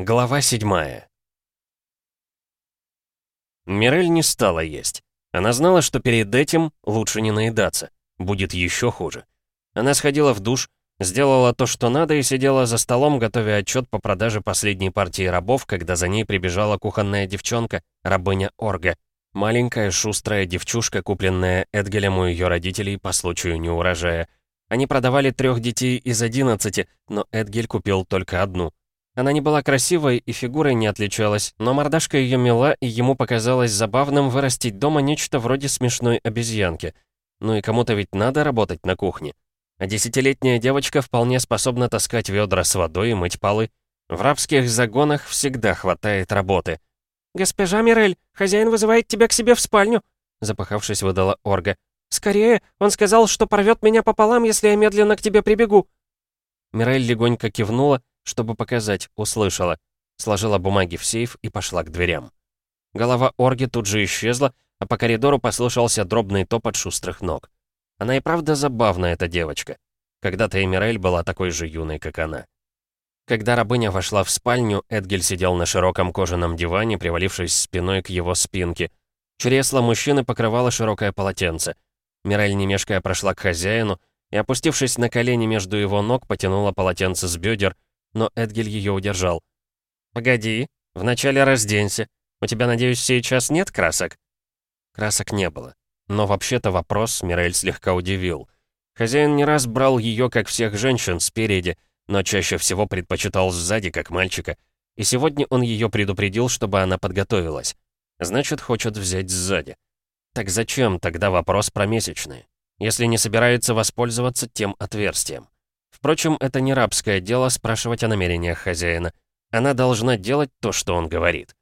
Глава седьмая. Мирель не стала есть. Она знала, что перед этим лучше не наедаться. Будет еще хуже. Она сходила в душ, сделала то, что надо, и сидела за столом, готовя отчет по продаже последней партии рабов, когда за ней прибежала кухонная девчонка, рабыня Орга. Маленькая шустрая девчушка, купленная Эдгелем у ее родителей по случаю неурожая. Они продавали трех детей из одиннадцати, но Эдгель купил только одну. Она не была красивой и фигурой не отличалась, но мордашка ее мила, и ему показалось забавным вырастить дома нечто вроде смешной обезьянки. Ну и кому-то ведь надо работать на кухне. А десятилетняя девочка вполне способна таскать ведра с водой и мыть полы. В рабских загонах всегда хватает работы. «Госпожа Мирель, хозяин вызывает тебя к себе в спальню», запахавшись, выдала Орга. «Скорее, он сказал, что порвет меня пополам, если я медленно к тебе прибегу». Мирель легонько кивнула, чтобы показать, услышала. Сложила бумаги в сейф и пошла к дверям. Голова Орги тут же исчезла, а по коридору послышался дробный топот шустрых ног. Она и правда забавная, эта девочка. Когда-то Эмирель была такой же юной, как она. Когда рабыня вошла в спальню, Эдгель сидел на широком кожаном диване, привалившись спиной к его спинке. Чресло мужчины покрывало широкое полотенце. Мирель, немешкая, прошла к хозяину и, опустившись на колени между его ног, потянула полотенце с бедер, но Эдгель ее удержал. «Погоди, вначале разденься. У тебя, надеюсь, сейчас нет красок?» Красок не было. Но вообще-то вопрос Мирель слегка удивил. Хозяин не раз брал ее, как всех женщин, спереди, но чаще всего предпочитал сзади, как мальчика. И сегодня он ее предупредил, чтобы она подготовилась. Значит, хочет взять сзади. Так зачем тогда вопрос про месячные? Если не собирается воспользоваться тем отверстием. Впрочем, это не рабское дело спрашивать о намерениях хозяина. Она должна делать то, что он говорит.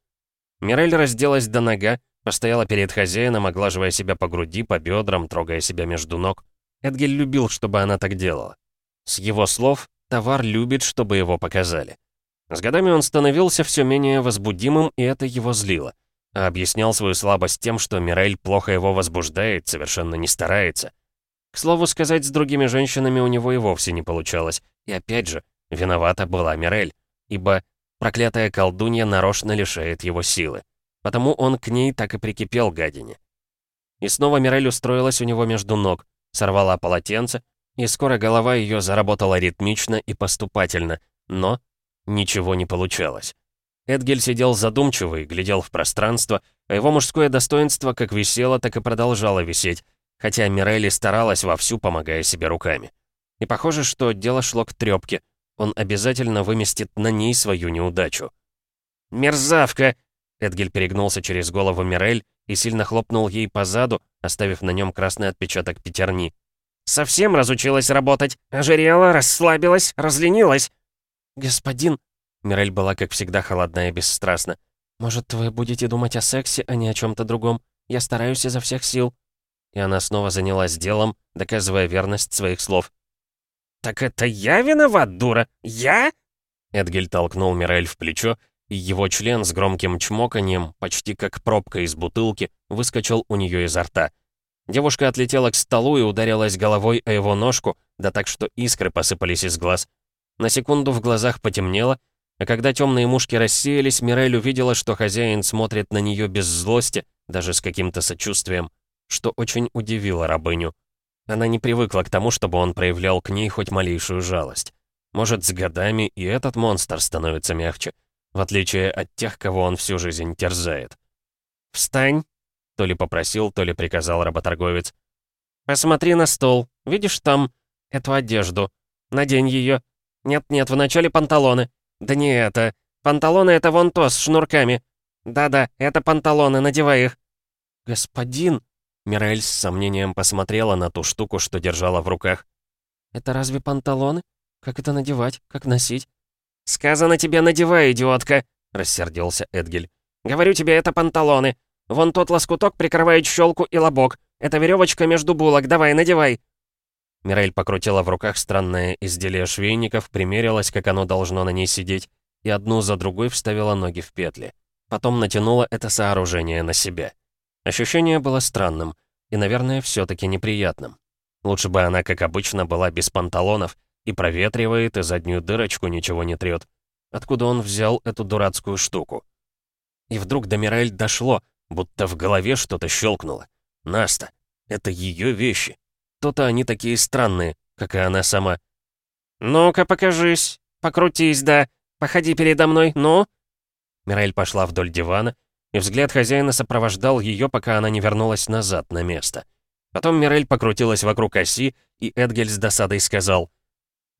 Мирель разделась до нога, постояла перед хозяином, оглаживая себя по груди, по бедрам, трогая себя между ног. Эдгель любил, чтобы она так делала. С его слов, товар любит, чтобы его показали. С годами он становился все менее возбудимым, и это его злило. А объяснял свою слабость тем, что Мирель плохо его возбуждает, совершенно не старается. К слову сказать, с другими женщинами у него и вовсе не получалось. И опять же, виновата была Мирель, ибо проклятая колдунья нарочно лишает его силы. Потому он к ней так и прикипел гадине. И снова Мирель устроилась у него между ног, сорвала полотенце, и скоро голова ее заработала ритмично и поступательно, но ничего не получалось. Эдгель сидел задумчивый, глядел в пространство, а его мужское достоинство как висело, так и продолжало висеть, хотя Мирелли старалась вовсю, помогая себе руками. И похоже, что дело шло к трёпке. Он обязательно выместит на ней свою неудачу. «Мерзавка!» Эдгель перегнулся через голову Мирель и сильно хлопнул ей по заду, оставив на нем красный отпечаток пятерни. «Совсем разучилась работать. Ожирела, расслабилась, разленилась». «Господин...» Мирель была, как всегда, холодна и бесстрастна. «Может, вы будете думать о сексе, а не о чем то другом? Я стараюсь изо всех сил» и она снова занялась делом, доказывая верность своих слов. «Так это я виноват, дура? Я?» Эдгель толкнул Мирель в плечо, и его член с громким чмоканьем, почти как пробка из бутылки, выскочил у нее изо рта. Девушка отлетела к столу и ударилась головой о его ножку, да так что искры посыпались из глаз. На секунду в глазах потемнело, а когда темные мушки рассеялись, Мирель увидела, что хозяин смотрит на нее без злости, даже с каким-то сочувствием что очень удивило рабыню. Она не привыкла к тому, чтобы он проявлял к ней хоть малейшую жалость. Может, с годами и этот монстр становится мягче, в отличие от тех, кого он всю жизнь терзает. «Встань!» — то ли попросил, то ли приказал работорговец. «Посмотри на стол. Видишь там эту одежду? Надень ее. Нет-нет, вначале панталоны. Да не это. Панталоны — это вон то, с шнурками. Да-да, это панталоны, надевай их». «Господин!» Мирель с сомнением посмотрела на ту штуку, что держала в руках. «Это разве панталоны? Как это надевать? Как носить?» «Сказано тебе, надевай, идиотка!» — рассердился Эдгель. «Говорю тебе, это панталоны. Вон тот лоскуток прикрывает щелку и лобок. Это веревочка между булок. Давай, надевай!» Мирель покрутила в руках странное изделие швейников, примерилась, как оно должно на ней сидеть, и одну за другой вставила ноги в петли. Потом натянула это сооружение на себя. Ощущение было странным и, наверное, все таки неприятным. Лучше бы она, как обычно, была без панталонов и проветривает, и заднюю дырочку ничего не трёт. откуда он взял эту дурацкую штуку. И вдруг до Мирель дошло, будто в голове что-то щелкнуло. Наста, это ее вещи. То-то они такие странные, как и она сама. «Ну-ка, покажись, покрутись, да, походи передо мной, ну?» Мирель пошла вдоль дивана, и взгляд хозяина сопровождал ее, пока она не вернулась назад на место. Потом Мирель покрутилась вокруг оси, и Эдгель с досадой сказал.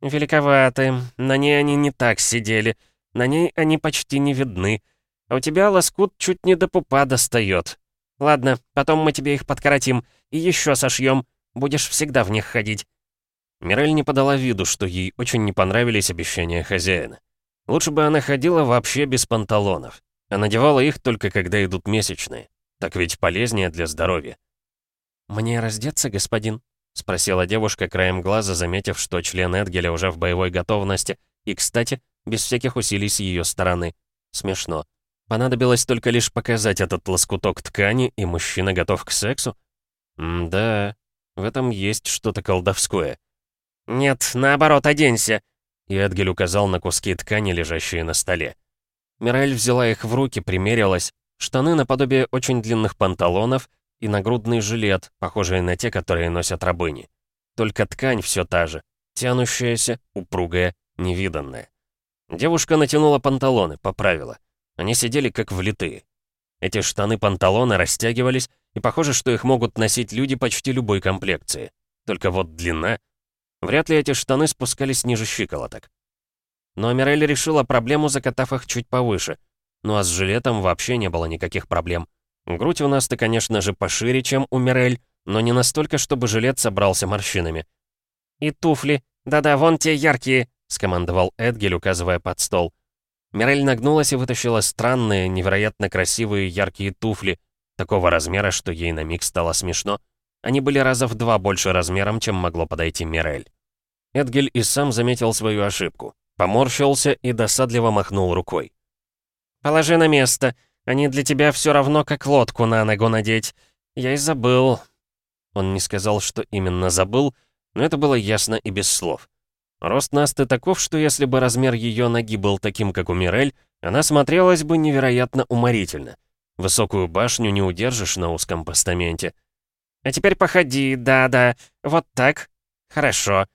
«Великоваты. На ней они не так сидели. На ней они почти не видны. А у тебя лоскут чуть не до пупа достает. Ладно, потом мы тебе их подкоротим и еще сошьем. Будешь всегда в них ходить». Мирель не подала виду, что ей очень не понравились обещания хозяина. Лучше бы она ходила вообще без панталонов а надевала их только когда идут месячные. Так ведь полезнее для здоровья. «Мне раздеться, господин?» — спросила девушка, краем глаза заметив, что член Эдгеля уже в боевой готовности, и, кстати, без всяких усилий с ее стороны. Смешно. Понадобилось только лишь показать этот лоскуток ткани, и мужчина готов к сексу? М да, в этом есть что-то колдовское. «Нет, наоборот, оденься!» И Эдгель указал на куски ткани, лежащие на столе. Мирель взяла их в руки, примерилась. Штаны наподобие очень длинных панталонов и нагрудный жилет, похожие на те, которые носят рабыни. Только ткань все та же, тянущаяся, упругая, невиданная. Девушка натянула панталоны, поправила. Они сидели как влитые. Эти штаны-панталоны растягивались, и похоже, что их могут носить люди почти любой комплекции. Только вот длина... Вряд ли эти штаны спускались ниже щиколоток. Но Мирель решила проблему, закатав их чуть повыше. Ну а с жилетом вообще не было никаких проблем. Грудь у нас-то, конечно же, пошире, чем у Мирель, но не настолько, чтобы жилет собрался морщинами. «И туфли. Да-да, вон те яркие», — скомандовал Эдгель, указывая под стол. Мирель нагнулась и вытащила странные, невероятно красивые яркие туфли, такого размера, что ей на миг стало смешно. Они были раза в два больше размером, чем могло подойти Мирель. Эдгель и сам заметил свою ошибку. Поморщился и досадливо махнул рукой. «Положи на место. Они для тебя все равно как лодку на ногу надеть. Я и забыл». Он не сказал, что именно забыл, но это было ясно и без слов. Рост Насты таков, что если бы размер ее ноги был таким, как у Мирель, она смотрелась бы невероятно уморительно. Высокую башню не удержишь на узком постаменте. «А теперь походи, да-да, вот так. Хорошо.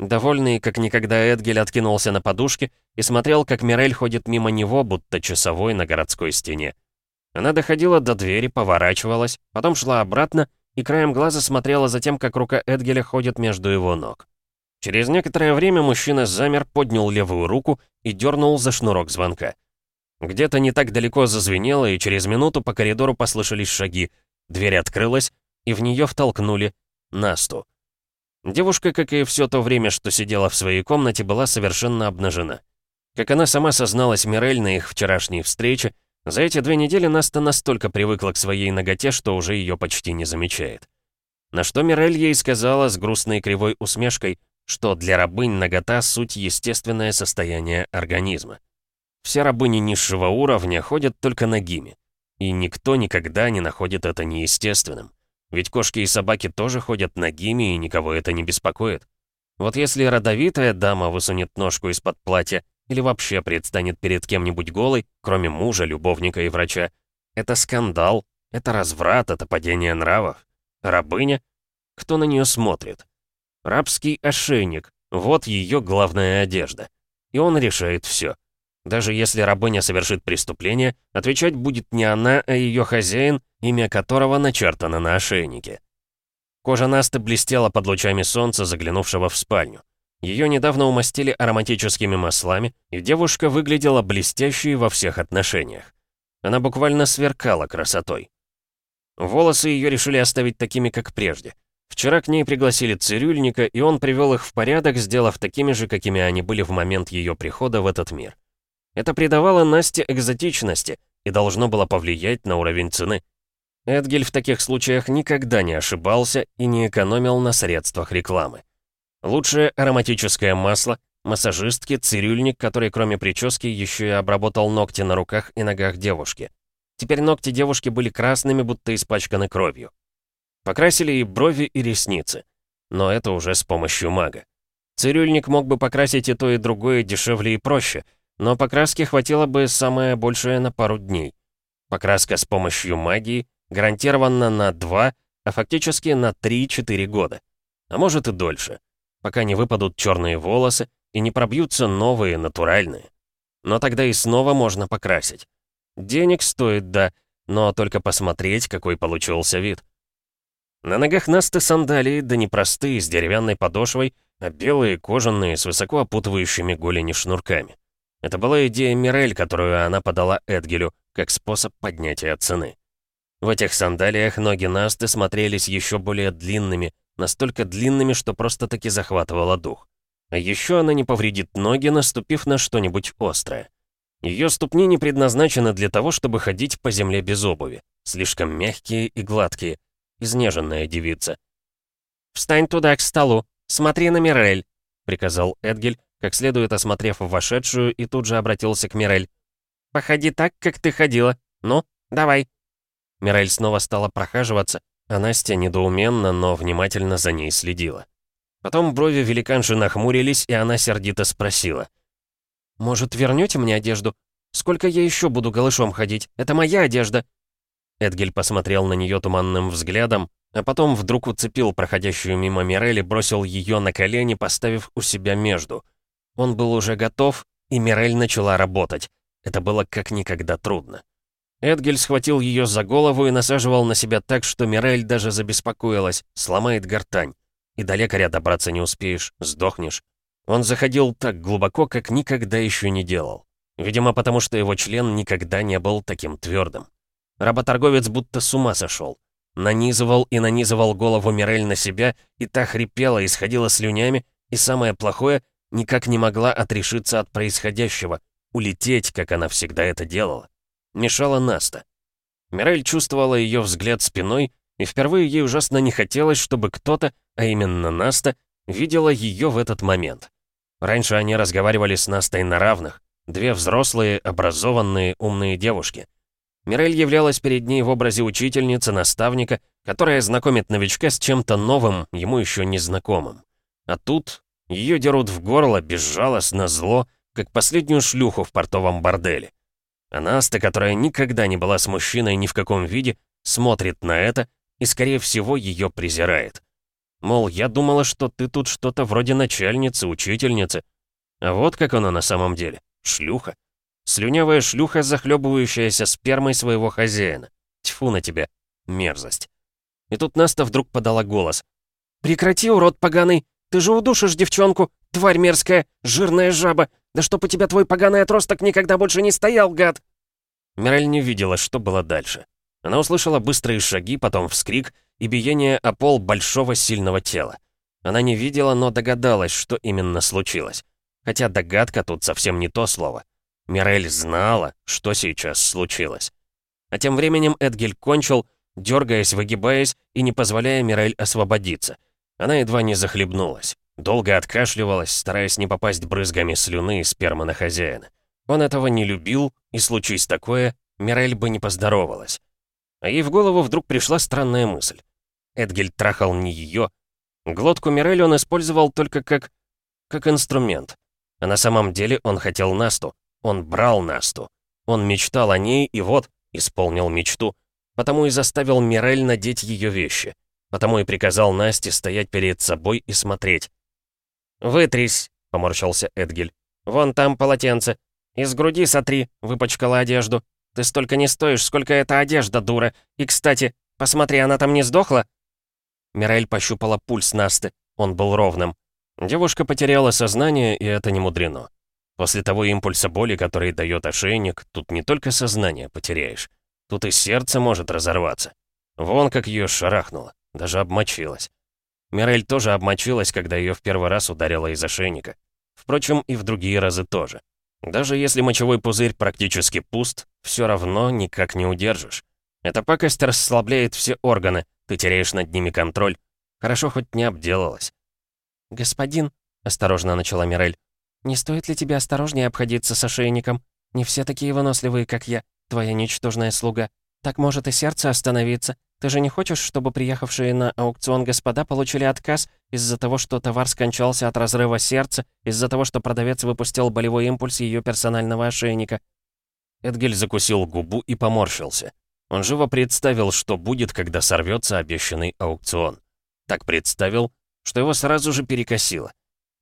Довольный, как никогда, Эдгель откинулся на подушке и смотрел, как Мирель ходит мимо него, будто часовой на городской стене. Она доходила до двери, поворачивалась, потом шла обратно и краем глаза смотрела за тем, как рука Эдгеля ходит между его ног. Через некоторое время мужчина замер, поднял левую руку и дернул за шнурок звонка. Где-то не так далеко зазвенело, и через минуту по коридору послышались шаги. Дверь открылась, и в нее втолкнули Насту. Девушка, как и все то время, что сидела в своей комнате, была совершенно обнажена. Как она сама созналась Мирель на их вчерашней встрече, за эти две недели Наста настолько привыкла к своей ноготе, что уже ее почти не замечает. На что Мирель ей сказала с грустной кривой усмешкой, что для рабынь нагота — суть естественное состояние организма. Все рабыни низшего уровня ходят только нагими, и никто никогда не находит это неестественным. Ведь кошки и собаки тоже ходят нагими, и никого это не беспокоит. Вот если родовитая дама высунет ножку из-под платья или вообще предстанет перед кем-нибудь голой, кроме мужа, любовника и врача, это скандал, это разврат, это падение нравов. Рабыня? Кто на нее смотрит? Рабский ошейник, вот ее главная одежда. И он решает все. Даже если рабыня совершит преступление, отвечать будет не она, а ее хозяин, имя которого начертано на ошейнике. Кожа Насты блестела под лучами солнца, заглянувшего в спальню. Ее недавно умастили ароматическими маслами, и девушка выглядела блестящей во всех отношениях. Она буквально сверкала красотой. Волосы ее решили оставить такими, как прежде. Вчера к ней пригласили цирюльника, и он привел их в порядок, сделав такими же, какими они были в момент ее прихода в этот мир. Это придавало Насте экзотичности и должно было повлиять на уровень цены. Эдгель в таких случаях никогда не ошибался и не экономил на средствах рекламы. Лучшее ароматическое масло, массажистки, цирюльник, который кроме прически еще и обработал ногти на руках и ногах девушки. Теперь ногти девушки были красными, будто испачканы кровью. Покрасили и брови, и ресницы. Но это уже с помощью мага. Цирюльник мог бы покрасить и то, и другое дешевле и проще — Но покраски хватило бы самое большее на пару дней. Покраска с помощью магии гарантированно на 2, а фактически на 3-4 года. А может и дольше. Пока не выпадут черные волосы и не пробьются новые, натуральные. Но тогда и снова можно покрасить. Денег стоит, да, но только посмотреть, какой получился вид. На ногах Насты сандалии, да не простые, с деревянной подошвой, а белые, кожаные, с высоко опутывающими голени шнурками. Это была идея Мирель, которую она подала Эдгелю, как способ поднятия цены. В этих сандалиях ноги Насты смотрелись еще более длинными, настолько длинными, что просто-таки захватывало дух. А еще она не повредит ноги, наступив на что-нибудь острое. Ее ступни не предназначены для того, чтобы ходить по земле без обуви. Слишком мягкие и гладкие. Изнеженная девица. «Встань туда, к столу. Смотри на Мирель», — приказал Эдгель, как следует осмотрев вошедшую, и тут же обратился к Мирель. «Походи так, как ты ходила. Ну, давай». Мирель снова стала прохаживаться, а Настя недоуменно, но внимательно за ней следила. Потом брови великанши нахмурились, и она сердито спросила. «Может, вернете мне одежду? Сколько я еще буду голышом ходить? Это моя одежда!» Эдгель посмотрел на нее туманным взглядом, а потом вдруг уцепил проходящую мимо Мирель и бросил ее на колени, поставив у себя между. Он был уже готов, и Мирель начала работать. Это было как никогда трудно. Эдгель схватил ее за голову и насаживал на себя так, что Мирель даже забеспокоилась, сломает гортань. И до лекаря добраться не успеешь, сдохнешь. Он заходил так глубоко, как никогда еще не делал. Видимо, потому что его член никогда не был таким твердым. Работорговец будто с ума сошел. Нанизывал и нанизывал голову Мирель на себя, и та хрипела, исходила слюнями, и самое плохое, никак не могла отрешиться от происходящего, улететь, как она всегда это делала мешала Наста. Мирель чувствовала ее взгляд спиной, и впервые ей ужасно не хотелось, чтобы кто-то, а именно Наста, видела ее в этот момент. Раньше они разговаривали с Настой на равных, две взрослые, образованные, умные девушки. Мирель являлась перед ней в образе учительницы, наставника, которая знакомит новичка с чем-то новым, ему еще незнакомым. А тут ее дерут в горло, безжалостно, зло, как последнюю шлюху в портовом борделе. А которая никогда не была с мужчиной ни в каком виде, смотрит на это и, скорее всего, ее презирает. Мол, я думала, что ты тут что-то вроде начальницы, учительницы. А вот как она на самом деле. Шлюха. Слюнявая шлюха, захлебывающаяся спермой своего хозяина. Тьфу на тебя. Мерзость. И тут Наста вдруг подала голос. «Прекрати, урод поганый! Ты же удушишь девчонку! Тварь мерзкая! Жирная жаба! Да чтоб у тебя твой поганый отросток никогда больше не стоял, гад!» Мираль не видела, что было дальше. Она услышала быстрые шаги, потом вскрик и биение о пол большого сильного тела. Она не видела, но догадалась, что именно случилось. Хотя догадка тут совсем не то слово. Мирель знала, что сейчас случилось. А тем временем Эдгель кончил, дергаясь, выгибаясь и не позволяя Мирель освободиться. Она едва не захлебнулась. Долго откашливалась, стараясь не попасть брызгами слюны и спермы на хозяина. Он этого не любил, и случись такое, Мирель бы не поздоровалась. А ей в голову вдруг пришла странная мысль. Эдгель трахал не ее. Глотку Мирель он использовал только как... как инструмент. А на самом деле он хотел Насту. Он брал Насту. Он мечтал о ней, и вот, исполнил мечту. Потому и заставил Мирель надеть ее вещи. Потому и приказал Насте стоять перед собой и смотреть. «Вытрись», — поморщился Эдгель. «Вон там полотенце. Из груди сотри, выпачкала одежду. Ты столько не стоишь, сколько эта одежда, дура. И, кстати, посмотри, она там не сдохла?» Мирель пощупала пульс Насты. Он был ровным. Девушка потеряла сознание, и это не мудрено. После того импульса боли, который дает ошейник, тут не только сознание потеряешь. Тут и сердце может разорваться. Вон как ее шарахнуло, даже обмочилась. Мирель тоже обмочилась, когда ее в первый раз ударила из ошейника. Впрочем, и в другие разы тоже. Даже если мочевой пузырь практически пуст, все равно никак не удержишь. Эта пакость расслабляет все органы, ты теряешь над ними контроль. Хорошо хоть не обделалась. «Господин», — осторожно начала Мирель, «не стоит ли тебе осторожнее обходиться с ошейником? Не все такие выносливые, как я, твоя ничтожная слуга. Так может и сердце остановиться. Ты же не хочешь, чтобы приехавшие на аукцион господа получили отказ Из-за того, что товар скончался от разрыва сердца, из-за того, что продавец выпустил болевой импульс ее персонального ошейника». Эдгель закусил губу и поморщился. Он живо представил, что будет, когда сорвется обещанный аукцион. Так представил, что его сразу же перекосило.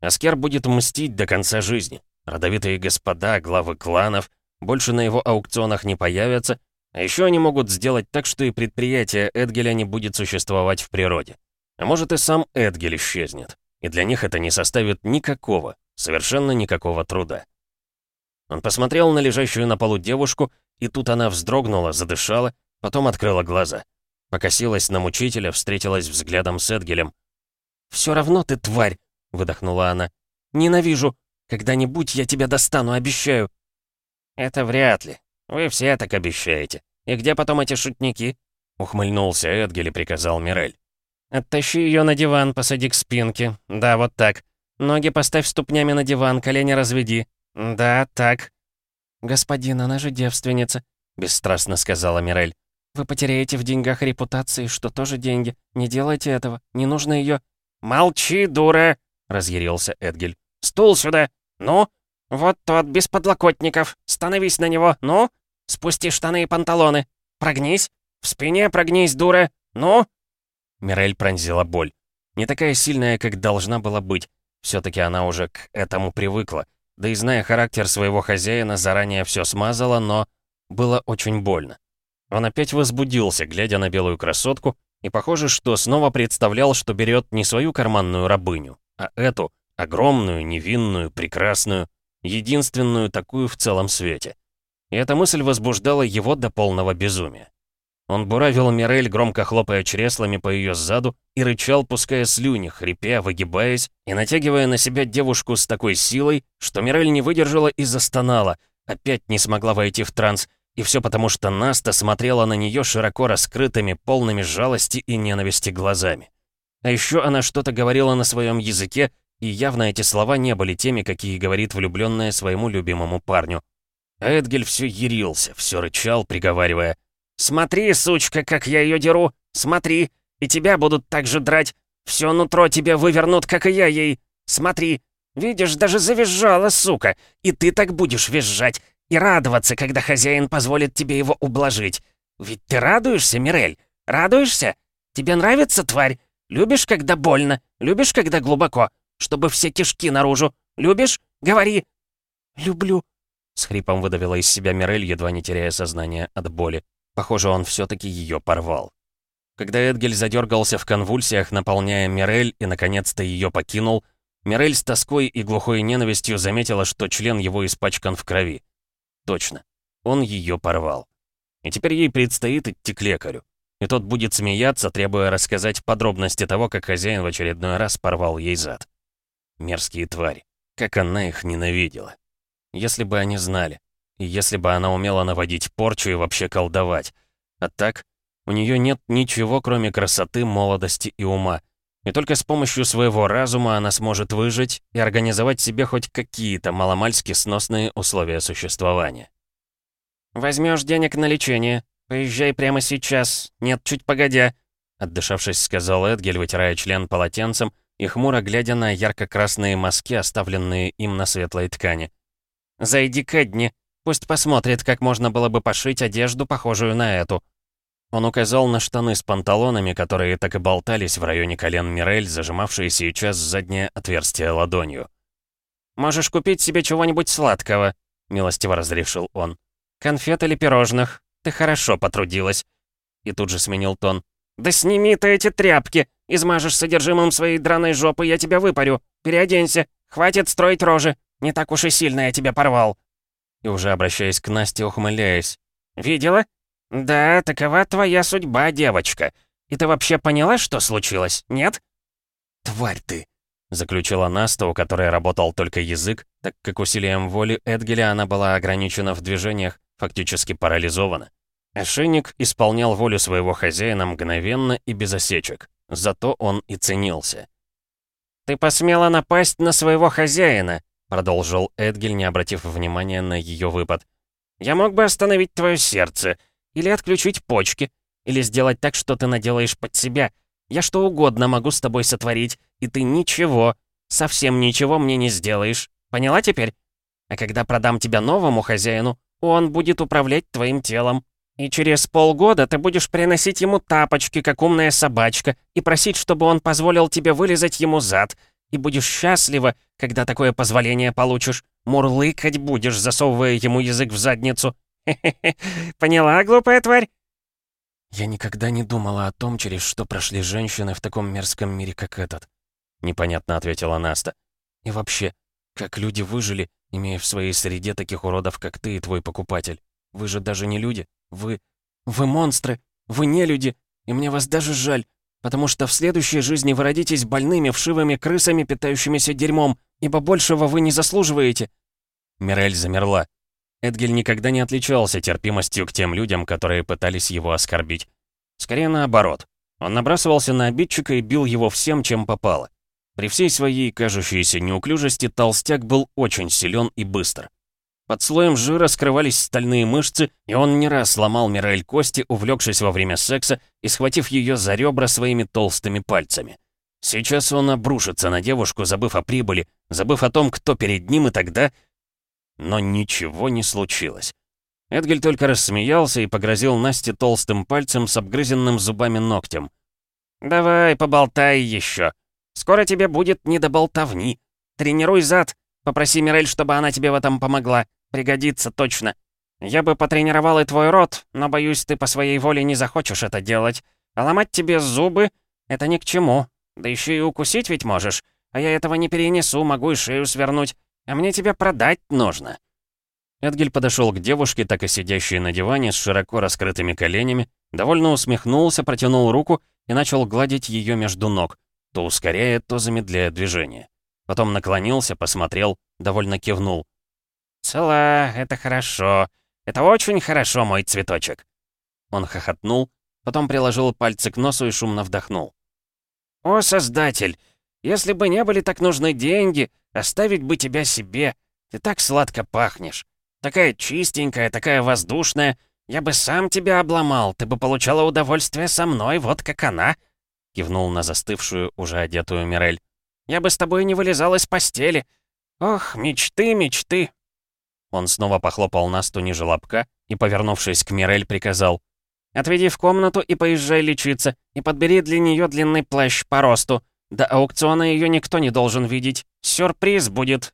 Аскер будет мстить до конца жизни. Родовитые господа, главы кланов, больше на его аукционах не появятся, а еще они могут сделать так, что и предприятие Эдгеля не будет существовать в природе. А может и сам Эдгель исчезнет. И для них это не составит никакого, совершенно никакого труда. Он посмотрел на лежащую на полу девушку, и тут она вздрогнула, задышала, потом открыла глаза. Покосилась на мучителя, встретилась взглядом с Эдгелем. «Все равно ты тварь!» — выдохнула она. «Ненавижу! Когда-нибудь я тебя достану, обещаю!» «Это вряд ли. Вы все так обещаете. И где потом эти шутники?» Ухмыльнулся Эдгель и приказал Мирель. «Оттащи ее на диван, посади к спинке. Да, вот так. Ноги поставь ступнями на диван, колени разведи. Да, так». «Господин, она же девственница», — бесстрастно сказала Мирель. «Вы потеряете в деньгах репутации, что тоже деньги. Не делайте этого. Не нужно ее...» «Молчи, дура!» — разъярился Эдгель. «Стул сюда! Ну? Вот тот, без подлокотников. Становись на него, ну? Спусти штаны и панталоны. Прогнись. В спине прогнись, дура. Ну?» Мирель пронзила боль. Не такая сильная, как должна была быть. все таки она уже к этому привыкла. Да и зная характер своего хозяина, заранее все смазала, но было очень больно. Он опять возбудился, глядя на белую красотку, и похоже, что снова представлял, что берет не свою карманную рабыню, а эту, огромную, невинную, прекрасную, единственную такую в целом свете. И эта мысль возбуждала его до полного безумия. Он буравил Мирель, громко хлопая чреслами по ее заду, и рычал, пуская слюни, хрипя, выгибаясь, и натягивая на себя девушку с такой силой, что Мирель не выдержала и застонала, опять не смогла войти в транс, и все потому, что Наста смотрела на нее широко раскрытыми, полными жалости и ненависти глазами. А еще она что-то говорила на своем языке, и явно эти слова не были теми, какие говорит влюбленная своему любимому парню. А Эдгель все ярился, все рычал, приговаривая. «Смотри, сучка, как я ее деру! Смотри! И тебя будут так же драть! Все нутро тебе вывернут, как и я ей! Смотри! Видишь, даже завизжала, сука! И ты так будешь визжать! И радоваться, когда хозяин позволит тебе его ублажить. Ведь ты радуешься, Мирель? Радуешься? Тебе нравится, тварь? Любишь, когда больно? Любишь, когда глубоко? Чтобы все кишки наружу? Любишь? Говори!» «Люблю», — с хрипом выдавила из себя Мирель, едва не теряя сознание от боли. Похоже, он все таки ее порвал. Когда Эдгель задергался в конвульсиях, наполняя Мирель и, наконец-то, ее покинул, Мирель с тоской и глухой ненавистью заметила, что член его испачкан в крови. Точно. Он ее порвал. И теперь ей предстоит идти к лекарю. И тот будет смеяться, требуя рассказать подробности того, как хозяин в очередной раз порвал ей зад. Мерзкие твари. Как она их ненавидела. Если бы они знали. И если бы она умела наводить порчу и вообще колдовать. А так, у нее нет ничего, кроме красоты, молодости и ума. И только с помощью своего разума она сможет выжить и организовать себе хоть какие-то маломальски сносные условия существования. «Возьмешь денег на лечение. Поезжай прямо сейчас. Нет, чуть погодя», — отдышавшись, сказал Эдгель, вытирая член полотенцем и хмуро глядя на ярко-красные мазки, оставленные им на светлой ткани. «Зайди к Эдни. Пусть посмотрит, как можно было бы пошить одежду, похожую на эту. Он указал на штаны с панталонами, которые так и болтались в районе колен Мирель, зажимавшие сейчас заднее отверстие ладонью. «Можешь купить себе чего-нибудь сладкого», — милостиво разрешил он. «Конфет или пирожных. Ты хорошо потрудилась». И тут же сменил тон. «Да сними ты эти тряпки! Измажешь содержимым своей драной жопы, я тебя выпарю. Переоденься. Хватит строить рожи. Не так уж и сильно я тебя порвал». И уже обращаясь к Насте, ухмыляясь. «Видела? «Да, такова твоя судьба, девочка. И ты вообще поняла, что случилось, нет?» «Тварь ты!» — заключила Наста, у которой работал только язык, так как усилием воли Эдгеля она была ограничена в движениях, фактически парализована. Ошейник исполнял волю своего хозяина мгновенно и без осечек. Зато он и ценился. «Ты посмела напасть на своего хозяина», — продолжил Эдгель, не обратив внимания на ее выпад. «Я мог бы остановить твое сердце, или отключить почки, или сделать так, что ты наделаешь под себя. Я что угодно могу с тобой сотворить, и ты ничего, совсем ничего мне не сделаешь. Поняла теперь? А когда продам тебя новому хозяину, он будет управлять твоим телом. И через полгода ты будешь приносить ему тапочки, как умная собачка, и просить, чтобы он позволил тебе вылезать ему зад. И будешь счастлива, когда такое позволение получишь. Мурлыкать будешь, засовывая ему язык в задницу. Хе-хе-хе. Поняла, глупая тварь? Я никогда не думала о том, через что прошли женщины в таком мерзком мире, как этот. Непонятно ответила Наста. И вообще, как люди выжили, имея в своей среде таких уродов, как ты и твой покупатель? Вы же даже не люди. Вы... Вы монстры. Вы не люди. И мне вас даже жаль. Потому что в следующей жизни вы родитесь больными, вшивыми крысами, питающимися дерьмом, ибо большего вы не заслуживаете». Мирель замерла. Эдгель никогда не отличался терпимостью к тем людям, которые пытались его оскорбить. Скорее наоборот. Он набрасывался на обидчика и бил его всем, чем попало. При всей своей кажущейся неуклюжести толстяк был очень силен и быстр. Под слоем жира скрывались стальные мышцы, и он не раз сломал Мирель кости, увлекшись во время секса и схватив ее за ребра своими толстыми пальцами. Сейчас он обрушится на девушку, забыв о прибыли, забыв о том, кто перед ним, и тогда... Но ничего не случилось. Эдгель только рассмеялся и погрозил Насте толстым пальцем с обгрызенным зубами ногтем. «Давай, поболтай еще. Скоро тебе будет не до болтовни. Тренируй зад. Попроси Мирель, чтобы она тебе в этом помогла. Пригодится точно. Я бы потренировал и твой рот, но, боюсь, ты по своей воле не захочешь это делать. А ломать тебе зубы — это ни к чему. Да еще и укусить ведь можешь. А я этого не перенесу, могу и шею свернуть. А мне тебя продать нужно». Эдгель подошел к девушке, так и сидящей на диване с широко раскрытыми коленями, довольно усмехнулся, протянул руку и начал гладить ее между ног, то ускоряя, то замедляя движение. Потом наклонился, посмотрел, довольно кивнул. «Цела, это хорошо. Это очень хорошо, мой цветочек». Он хохотнул, потом приложил пальцы к носу и шумно вдохнул. «О, Создатель, если бы не были так нужны деньги, оставить бы тебя себе. Ты так сладко пахнешь. Такая чистенькая, такая воздушная. Я бы сам тебя обломал, ты бы получала удовольствие со мной, вот как она», — кивнул на застывшую, уже одетую Мирель. «Я бы с тобой не вылезал из постели. Ох, мечты, мечты, он снова похлопал Насту ниже лобка и, повернувшись к Мирель, приказал. «Отведи в комнату и поезжай лечиться, и подбери для нее длинный плащ по росту. До аукциона ее никто не должен видеть. Сюрприз будет!»